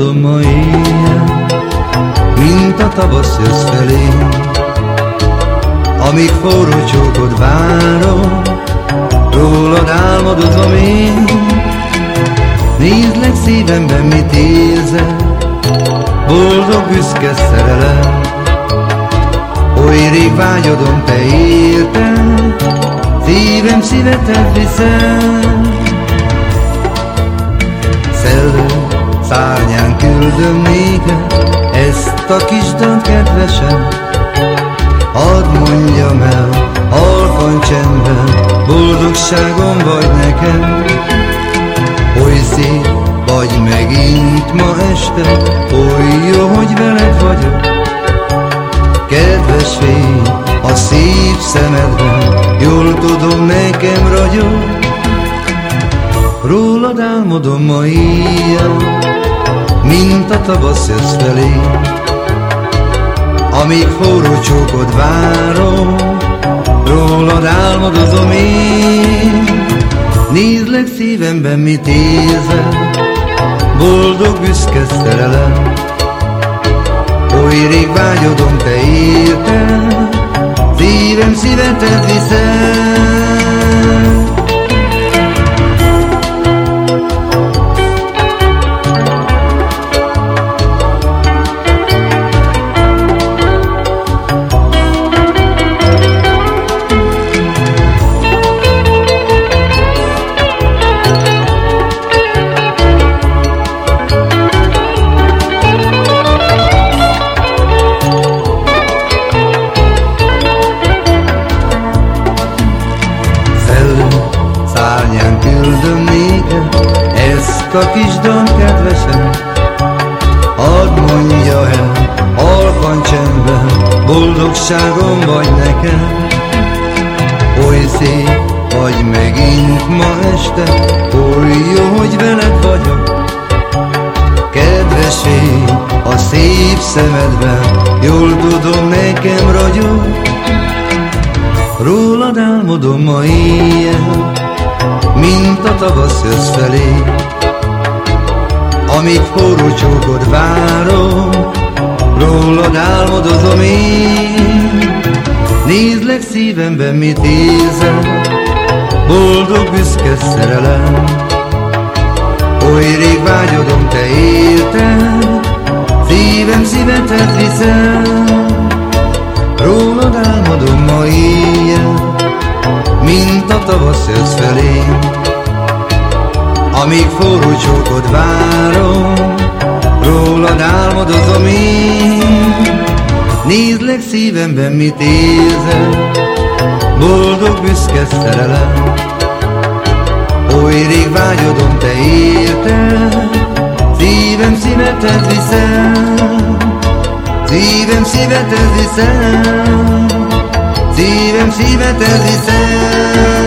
álmodom ma éjjel, mint a tavasz jössz felé. Amíg forró csókod várom, rólad álmodozom én. Nézlek szívemben, mit érzel, boldog büszke szerelem. Oly rég vágyodom, te érted, szívem szívetet viszem. Szellő szárnyán küldöm néked, ezt a kis dönt kedvesem. Hadd mondjam el, halkan csendben, boldogságom vagy nekem. Oly szép vagy megint ma este, oly jó, hogy veled vagyok. Kedves fény, a szép szemedben, jól tudom, nekem ragyog. Rólad álmodom ma éjjel, mint a tavasz jössz felé. Amíg forró csókod várom, rólad álmodozom én. Nézlek szívemben, mit érzel, boldog büszke szerelem. Oly rég vágyodom, te érted, szívem szívetet viszem. Küldöm néked ezt a kis dal kedvesem. Hadd mondja el, halkan csendben, boldogságom vagy nekem. Oly szép vagy megint ma este, oly jó, hogy veled vagyok. Kedves ég, a szép szemedben, jól tudom, nekem ragyog. Rólad álmodom ma éjjel, mint a tavasz jössz felé. Amíg forró csókod várom, rólad álmodozom én. Nézlek szívemben, mit érzel, boldog büszke szerelem. Oly rég vágyodom, te érted, szívem szívetet viszem. Rólad álmodom ma éjjel, mint a tavasz jössz felé. Amíg forró csókod várom, rólad álmodozom én. Nézlek szívemben, mit érzel, boldog büszke szerelem. Oly rég vágyodom, te érted, szívem szívetet viszem, szívem szívetet viszem. Në mësimet e dhisem